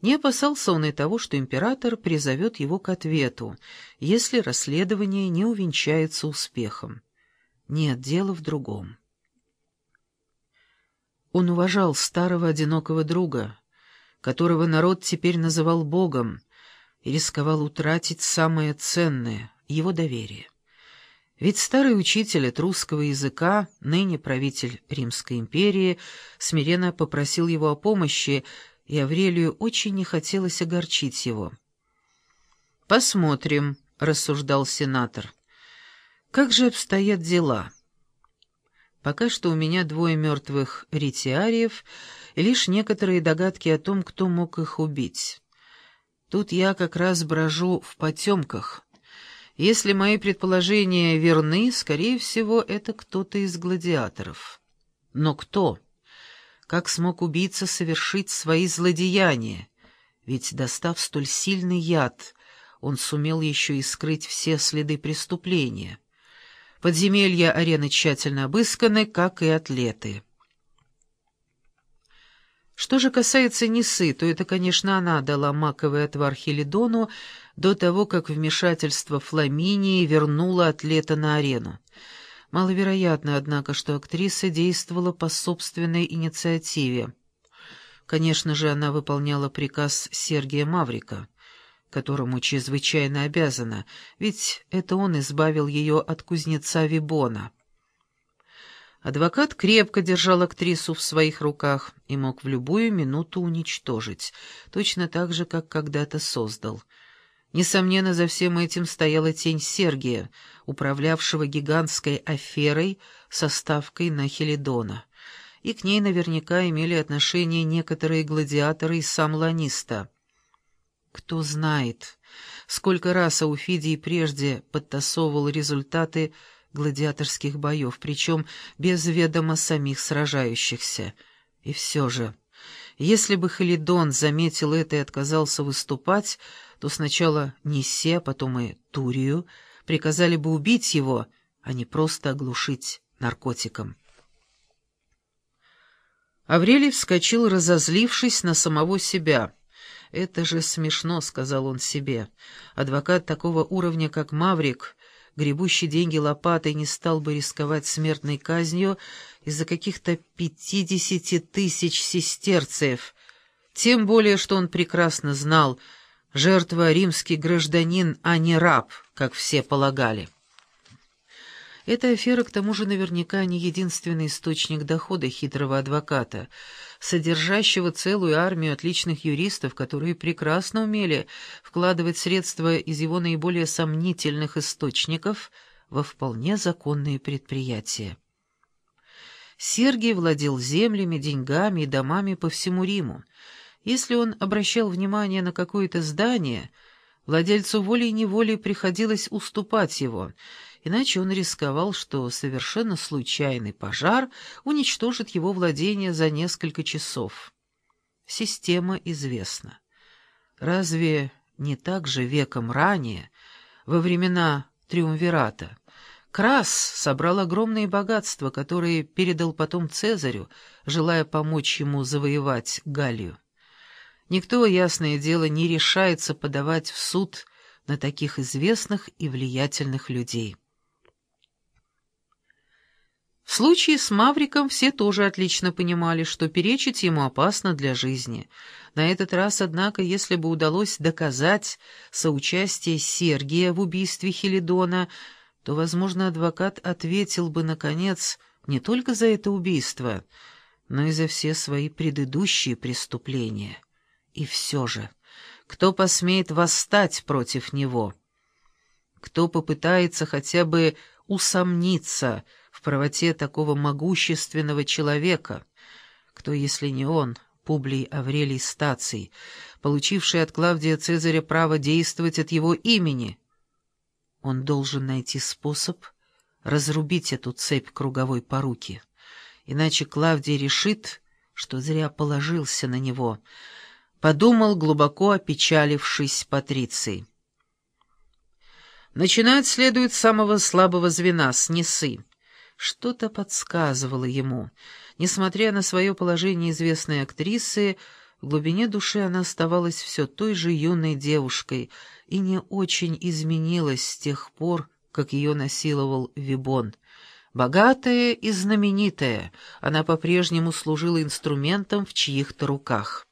Не опасался он и того, что император призовет его к ответу, если расследование не увенчается успехом. Нет, дело в другом. Он уважал старого одинокого друга, которого народ теперь называл Богом, и рисковал утратить самое ценное — его доверие. Ведь старый учитель от русского языка, ныне правитель Римской империи, смиренно попросил его о помощи, и Аврелию очень не хотелось огорчить его. «Посмотрим», — рассуждал сенатор. «Как же обстоят дела?» Пока что у меня двое мертвых ретиариев и лишь некоторые догадки о том, кто мог их убить. Тут я как раз брожу в потемках. Если мои предположения верны, скорее всего, это кто-то из гладиаторов. Но кто? Как смог убийца совершить свои злодеяния? Ведь, достав столь сильный яд, он сумел еще и скрыть все следы преступления. Подземелья арены тщательно обысканы, как и атлеты. Что же касается Несы, то это, конечно, она дала маковый отвар Хелидону до того, как вмешательство Фламинии вернуло атлета на арену. Маловероятно, однако, что актриса действовала по собственной инициативе. Конечно же, она выполняла приказ Сергия Маврика которому чрезвычайно обязана, ведь это он избавил ее от кузнеца Вибона. Адвокат крепко держал актрису в своих руках и мог в любую минуту уничтожить, точно так же, как когда-то создал. Несомненно, за всем этим стояла тень Сергия, управлявшего гигантской аферой со ставкой на Хелидона. И к ней наверняка имели отношение некоторые гладиаторы и сам Ланиста — кто знает, сколько раз Ауфидий прежде подтасовывал результаты гладиаторских боев, причем без ведома самих сражающихся. И все же, если бы Халидон заметил это и отказался выступать, то сначала Нисе, потом и Турию приказали бы убить его, а не просто оглушить наркотиком. Аврелий вскочил, разозлившись на самого себя — «Это же смешно», — сказал он себе. «Адвокат такого уровня, как Маврик, гребущий деньги лопатой, не стал бы рисковать смертной казнью из-за каких-то пятидесяти тысяч сестерцев. Тем более, что он прекрасно знал, жертва римский гражданин, а не раб, как все полагали». Эта афера, к тому же, наверняка не единственный источник дохода хитрого адвоката, содержащего целую армию отличных юристов, которые прекрасно умели вкладывать средства из его наиболее сомнительных источников во вполне законные предприятия. Сергий владел землями, деньгами и домами по всему Риму. Если он обращал внимание на какое-то здание, владельцу волей-неволей приходилось уступать его — иначе он рисковал, что совершенно случайный пожар уничтожит его владение за несколько часов. Система известна. Разве не так же веком ранее, во времена Триумвирата, Крас собрал огромные богатства, которые передал потом Цезарю, желая помочь ему завоевать Галлию? Никто, ясное дело, не решается подавать в суд на таких известных и влиятельных людей. В случае с Мавриком все тоже отлично понимали, что перечить ему опасно для жизни. На этот раз, однако, если бы удалось доказать соучастие Сергия в убийстве Хелидона, то, возможно, адвокат ответил бы, наконец, не только за это убийство, но и за все свои предыдущие преступления. И все же, кто посмеет восстать против него? Кто попытается хотя бы усомниться — в правоте такого могущественного человека. Кто, если не он, Публий Аврелий Стаций, получивший от Клавдия Цезаря право действовать от его имени? Он должен найти способ разрубить эту цепь круговой поруки, иначе Клавдий решит, что зря положился на него, подумал, глубоко опечалившись Патриций. Начинать следует с самого слабого звена, с Несы. Что-то подсказывало ему. Несмотря на свое положение известной актрисы, В глубине души она оставалась все той же юной девушкой и не очень изменилась с тех пор, как ее насиловал Вибон. Богатая и знаменитая, она по-прежнему служила инструментом в чьих-то руках.